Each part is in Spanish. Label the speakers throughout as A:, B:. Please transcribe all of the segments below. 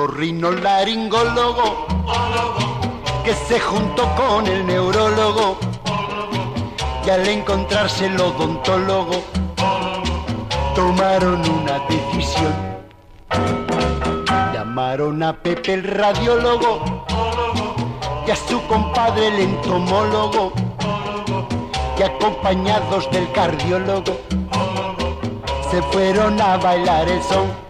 A: el otorrino laringólogo que se juntó con el neurólogo y al encontrarse el odontólogo tomaron una decisión. Llamaron a Pepe el radiólogo y a su compadre el entomólogo y acompañados del cardiólogo se fueron a bailar el son.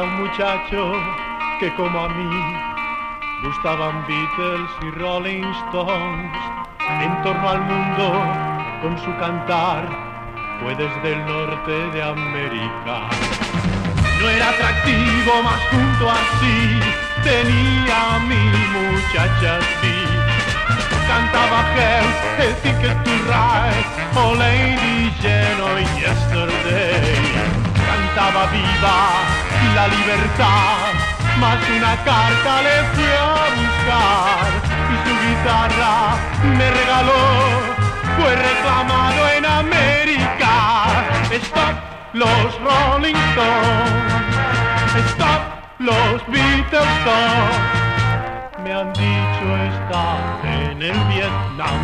A: Un
B: muchacho que como a mí gustaban Beatles y Rolling Stones. En torno al mundo con su cantar fue desde el norte de América. No era atractivo, más junto así tenía mi muchacha sí. Cantaba Help, el Ticket to Ride, Oh Lady y Yesterday. Cantaba viva la libertad, más una carta le fui a buscar y su guitarra me regaló, fue reclamado en América. Stop los Rolling Stones, stop los Beatles, stop. Me han dicho está en el Vietnam,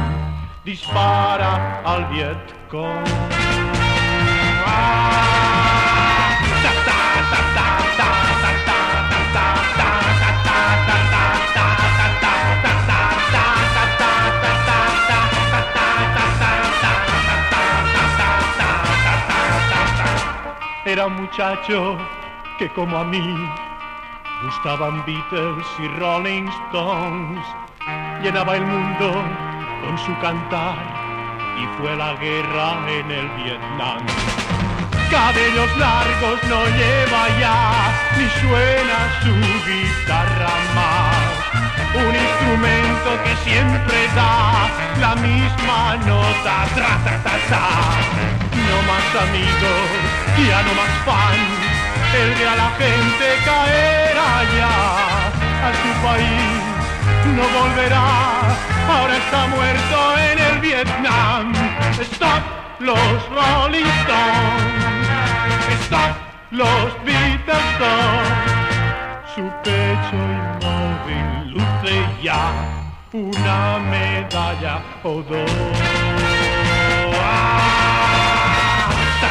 B: dispara al Vietcong. Era un muchacho que como a mí gustaban Beatles y Rolling Stones, llenaba el mundo con su cantar y fue la guerra en el Vietnam. Cabellos largos no lleva ya, ni suena su guitarra más. Un instrumento que siempre da la misma nota, tra, ta, ta, ta. No más amigos, ya no más fans, el de a la gente caerá ya a su país no volverá, ahora está muerto en el Vietnam. Stop los Rolling Stones, stop los Beatles. Su pecho inmóvil luce ya una medalla o dos.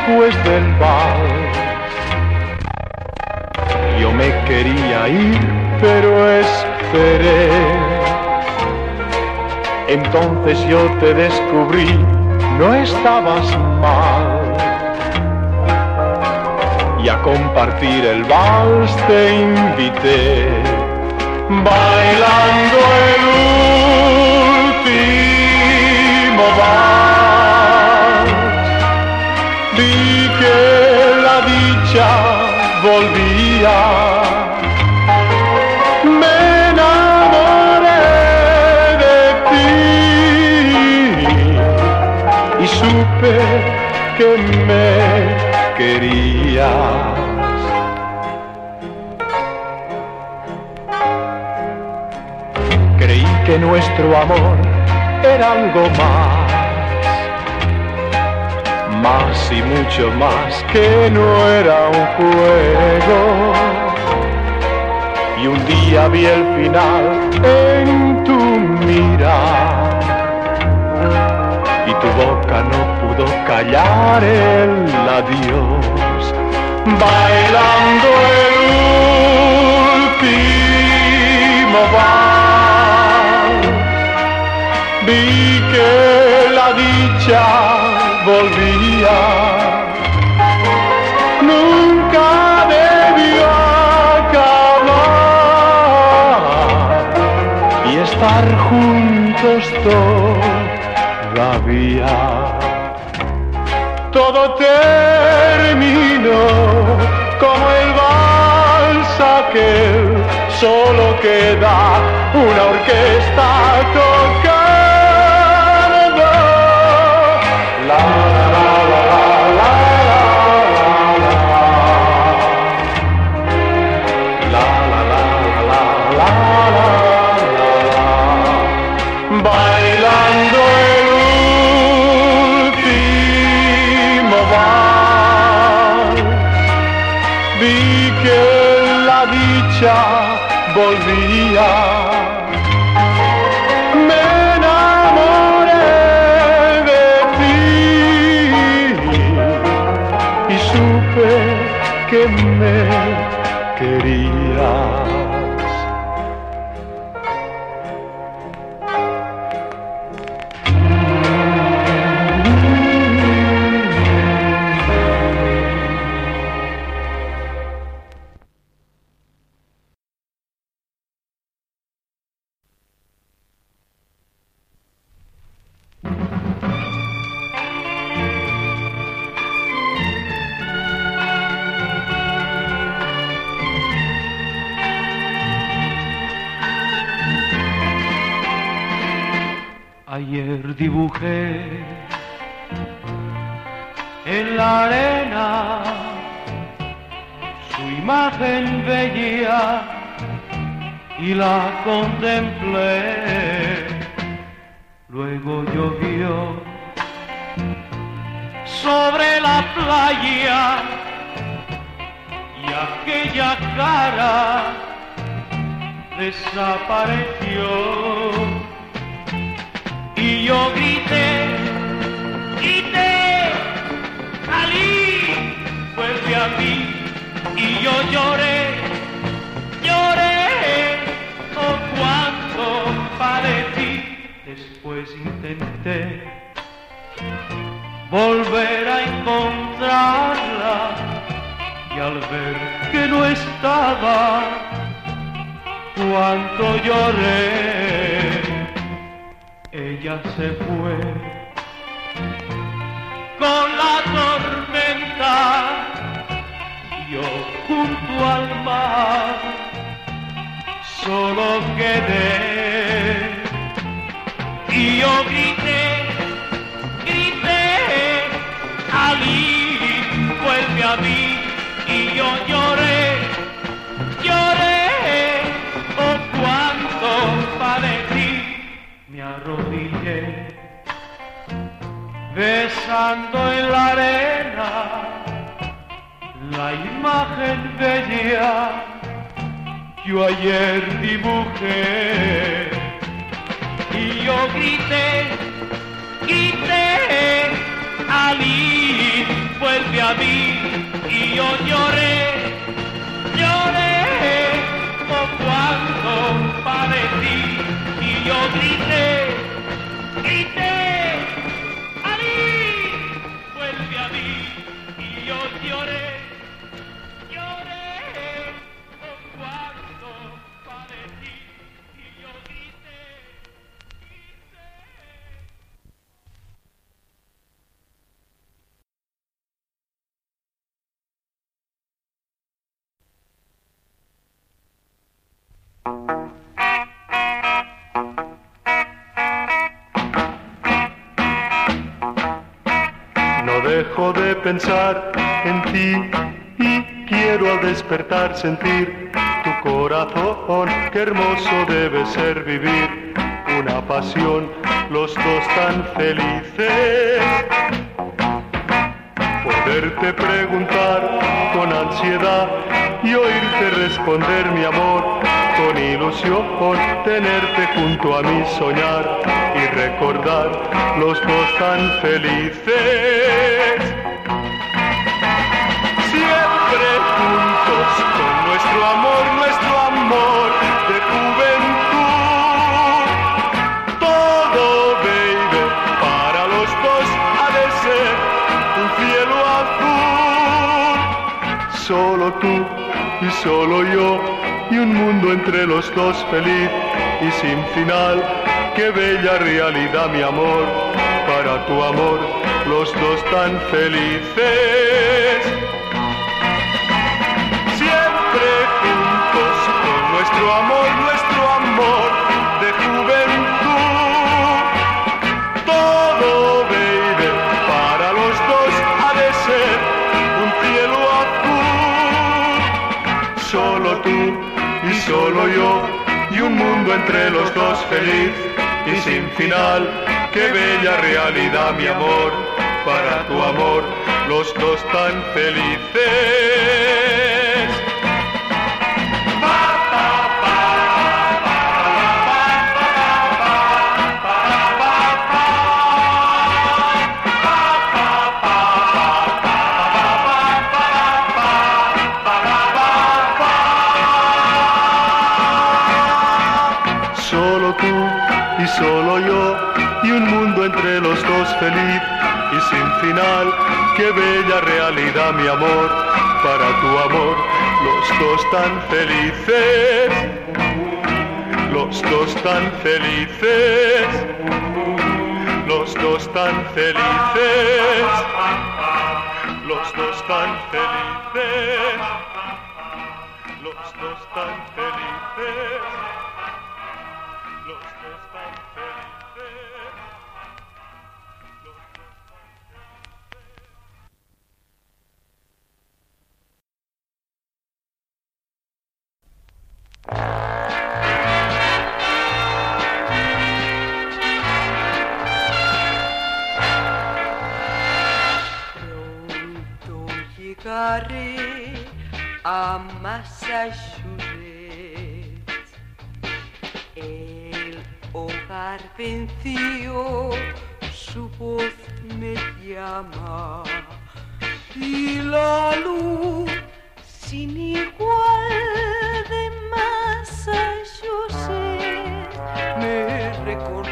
C: Después del vals. Yo me quería ir, pero esperé. Entonces yo te descubrí, no estabas mal. Y a compartir el vals te invité, bailando el último vals. Y supe que me querías. Creí que nuestro amor era algo más más y mucho más que no era un juego. Y un día vi el final en tu mirar y tu boca no pudo callar el adiós, bailando el último vals. Vi que la dicha Todo como el vals aquel, solo queda una orquesta
D: Ayer dibujé en la arena su imagen bella y la contemplé. Luego llovió sobre la playa y aquella cara desapareció. Y yo grité, grité, Ali, vuelve a mí. Y yo lloré, lloré, oh cuánto padecí. Después intenté volver a encontrarla y al ver que no estaba, cuánto lloré ella se fue con la tormenta, yo junto al mar. Solo quedé y yo grité, besando en la arena la imagen bella. Yo ayer dibujé y yo grité, grité, Ali, vuelve a mí y yo lloré, lloré, o cuando padecí y yo grité, y
E: dejo de pensar en ti y quiero al despertar sentir tu corazón. Qué hermoso debe ser vivir una pasión, los dos tan felices. Poderte preguntar con ansiedad y oírte responder mi amor con ilusión, tenerte junto a mí soñar y recordar los dos tan felices. Solo yo y un mundo entre los dos feliz y sin final. Qué bella realidad, mi amor, para tu amor, los dos tan felices. Siempre juntos con nuestro amor, y un mundo entre los dos feliz y sin final. Qué bella realidad, mi amor, para tu amor, los dos tan felices. Feliz y sin final. Qué bella realidad, mi amor, para tu amor, los dos tan felices. Los dos tan felices. Los dos tan felices. Los dos tan felices. Los dos tan felices.
F: Pronto llegaré a Massachusetts. El hogar venció, su voz me llama y la luz sin igual Massachusetts me recordó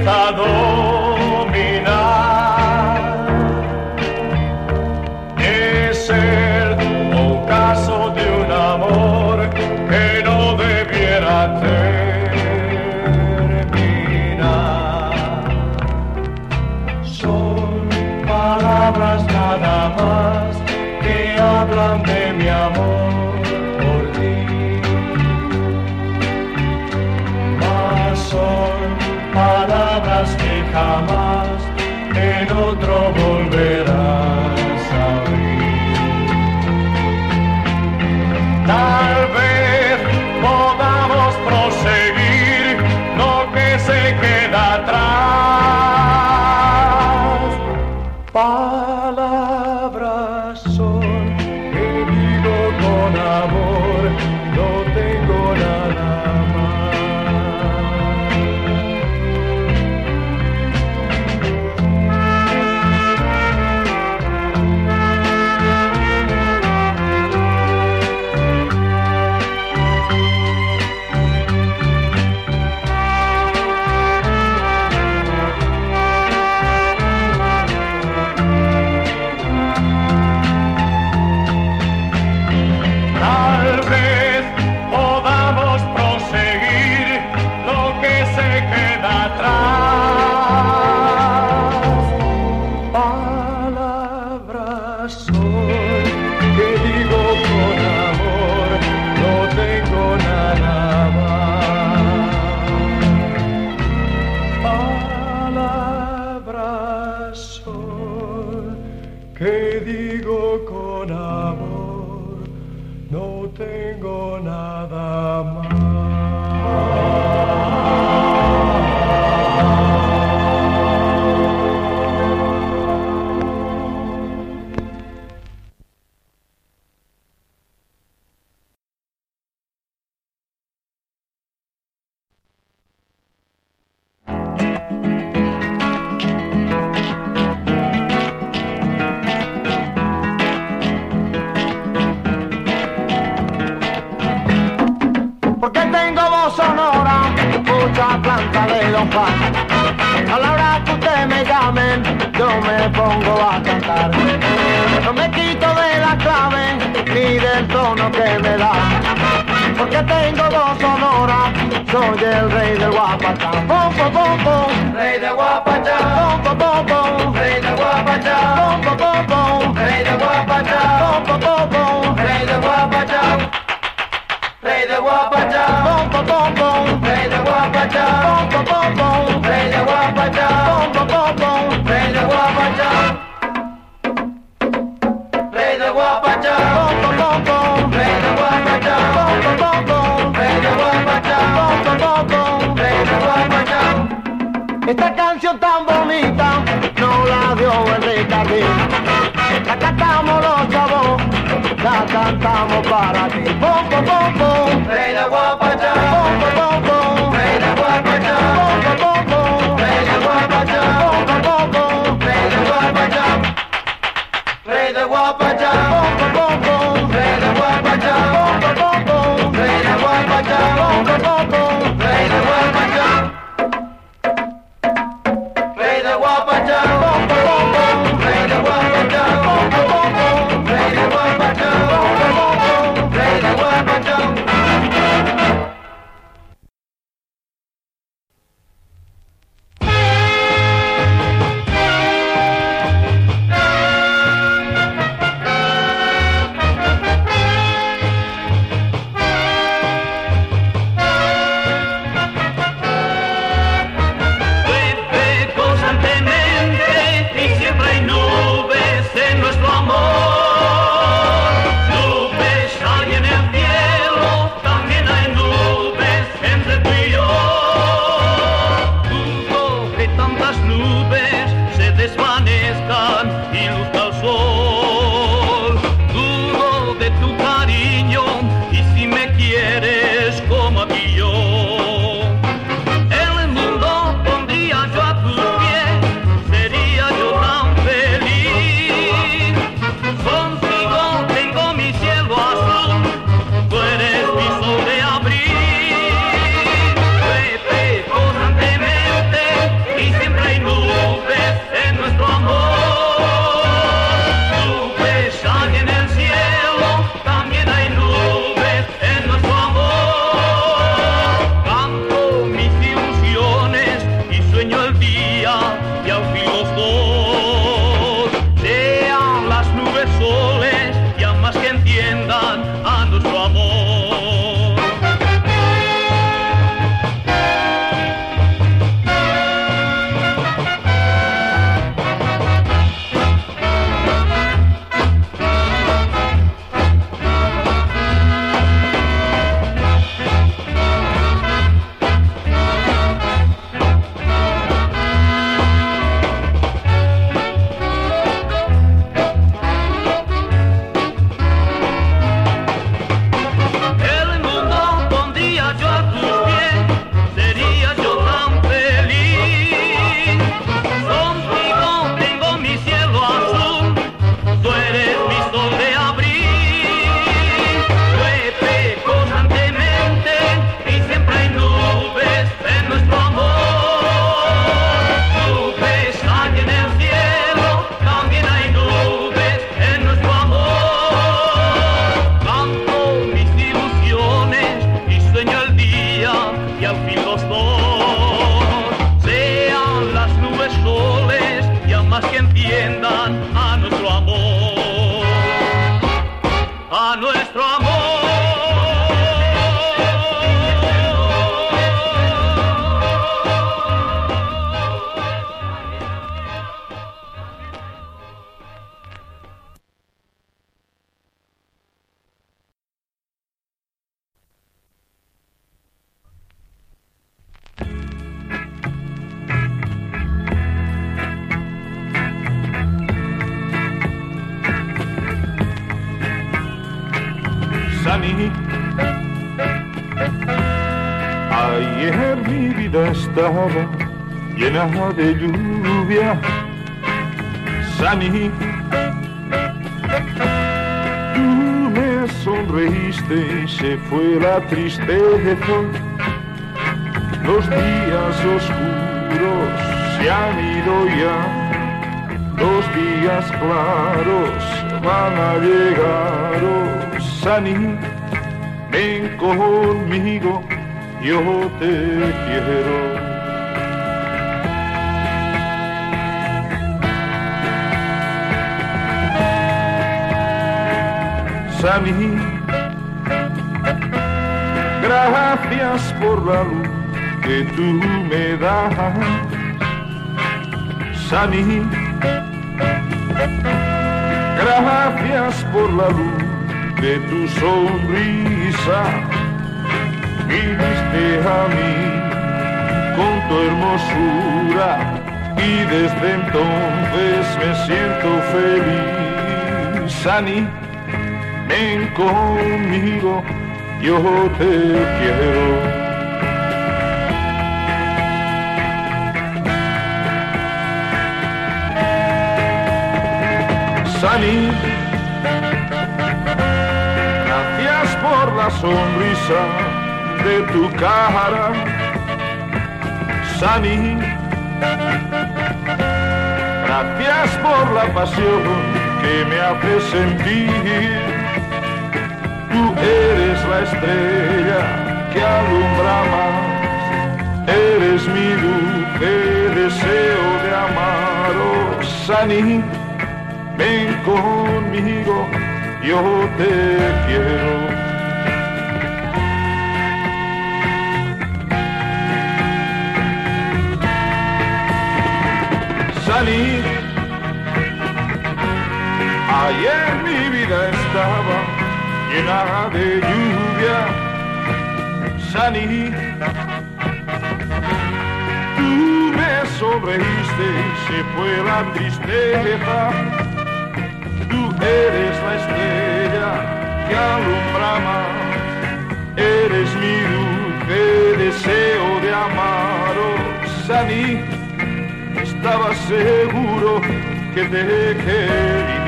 F: libertador. abandono que
G: me da. Porque tengo dos honoras, soy el rey del guapachá. Bom, bom, bom, bom.
H: Rey del guapachá.
G: Bom, bom, bom,
H: Rey del guapachá.
G: Bom, bom, bom,
H: Rey del guapachá.
G: Bom, bom, bom,
H: Rey del guapachá. Rey del guapachá.
G: Bom, bom, bom, bom.
H: Rey del guapachá.
G: Bom, bom, bom, bom.
H: Rey del guapachá.
G: Bom, bom, bom, bom.
H: Rey del guapachá.
G: ti. La cantamos los chavos, la cantamos para ti.
D: Bom, bom, bom, bom. Reina guapacha. Bom, bom, bom, bom. Reina guapacha. Bom, bom, bom, bom. Reina guapacha. Bom, bom, bom, bom. Reina guapacha. Reina guapacha. Bom, bom, bom, bom. Reina guapacha. Bom, bom, bom, bom. Reina
E: guapacha. Bom, bom, bom, bom. llena de lluvia, Sani. Tú me sonreíste y se fue la tristeza.
I: Los días oscuros se han ido ya, los días claros van a llegar. Oh, Sani, ven conmigo, yo te quiero. Sani, gracias por la luz que tú me das. Sani, gracias por la luz de tu sonrisa. Viniste a mí con tu hermosura y desde entonces me siento feliz. Sani, ven conmigo, yo te quiero. Sani, gracias por la sonrisa de tu cara. Sani, gracias por la pasión que me hace sentir. Tú eres la estrella que alumbra más, eres mi dulce deseo de amar. Oh, Sani, ven conmigo, yo te quiero. Sani, ayer llena de lluvia. Sani, tú me sonreíste y se fue la tristeza. Tú eres la estrella que alumbra. Eres mi dulce deseo de amar. Oh, Sani, estaba seguro que te quería.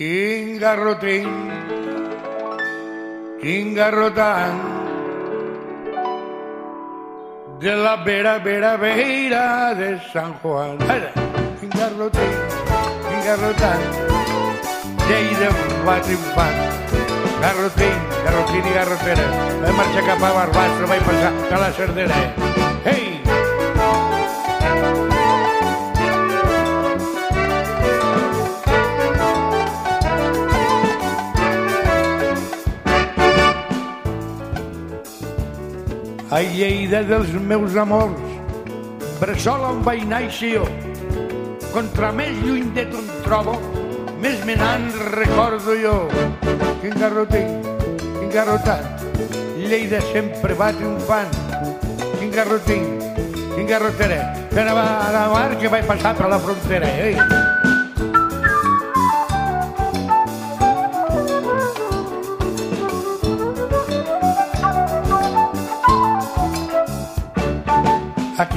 J: Quin garrotín, quin garrotant, de la vera, vera, vera de San Juan. Ara, quin garrotín, quin garrotant, llei de va triomfant. Garrotín, garrotín i garrotera. Vaig marxar cap a Barbastro, vaig passar a la Cerdera. A Lleida dels meus amors, bressol on vaig néixer jo. Contra més lluny de em trobo, més me n'han recordo jo. Quin garrotín, quin garrotat, Lleida sempre va triomfant. Quin garrotín, quin garroteret, que a la mar que vaig passar per la frontera. Eh?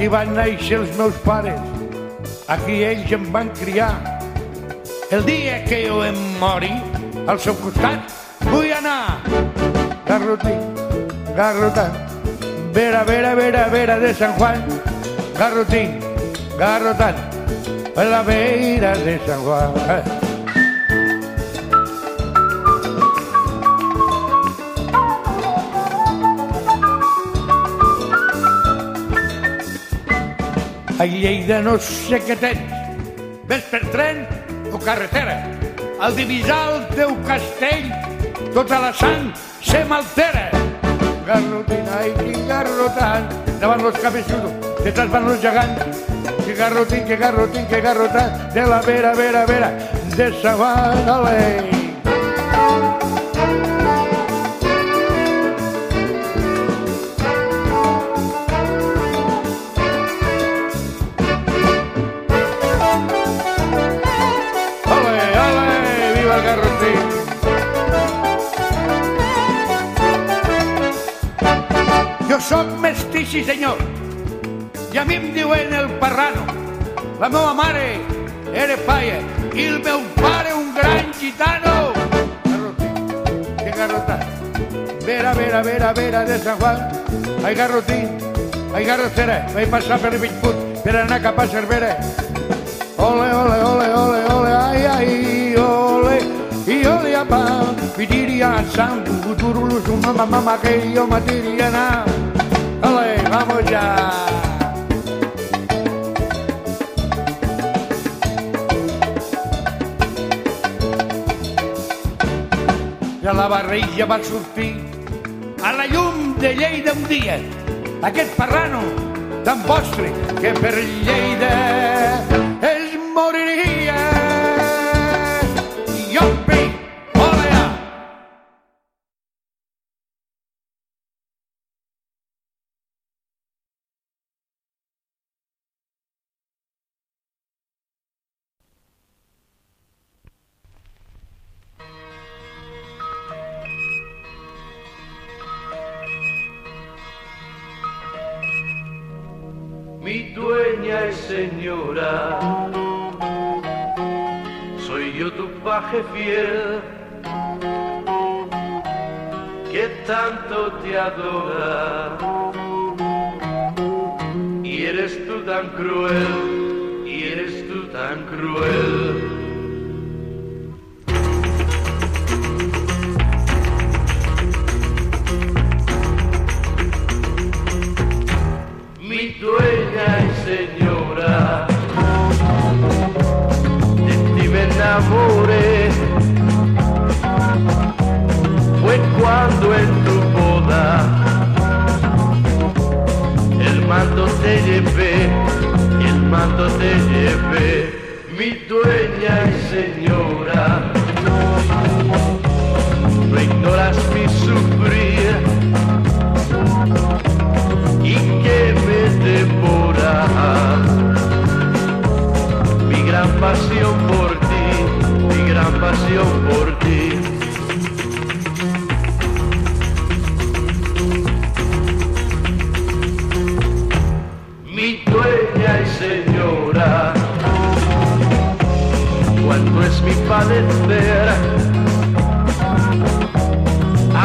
J: Aquí van néixer els meus pares, aquí ells em van criar. El dia que jo em mori, al seu costat vull anar. Garrotín, garrotant, vera, vera, vera, vera de San Juan. Garrotín, garrotant, a la vera de San Juan. Eh. A Lleida no sé què tens. Ves per tren o carretera. Al divisar el teu castell, tota la sang se m'altera. Garrotin, ai, quin garrotant, davant los cabeçudos, detrás van los gegants. Que garrotin, que garrotin, que garrotant, de la vera, vera, vera, de Sabanalei. Sí senyor, i a mi em diuen el parrano. La meva mare era paia i el meu pare un gran gitano. Garrotín, que garrotat. Vera, vera, vera, vera de San Juan. Ai, garrotín, ai, garrotera. Vaig passar per Bellput per anar cap a Cervera. Ole, ole, ole, ole, ole, ai, ai, ole, i ole, apa, pitiria, sam, turulu, mama, mama, que yo matiriana. Ole, vamos ya. De la barreja va sortir a la llum de Lleida un dia aquest parrano tan vostre que per Lleida
K: mi dueña y señora. Soy yo tu paje fiel, que tanto te adora. Y eres tú tan cruel, y eres tú tan cruel. Enamoré, fue cuando en tu boda el mando te llevé, el mando te llevé, mi dueña y señora. No ignoras mi sufrir y que me devora mi gran pasión padecer.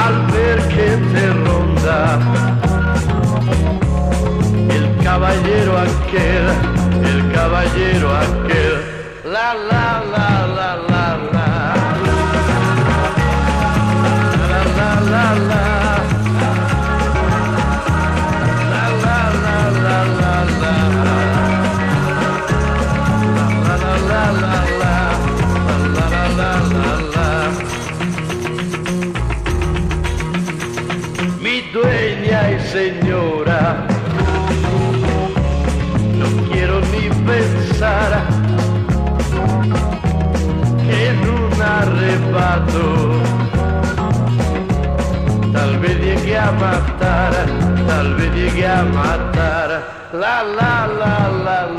K: Al ver que te ronda el caballero aquel, el caballero aquel, la la la arrebato tal vez llegue a matar, tal vez llegue a matar, la la la la la la.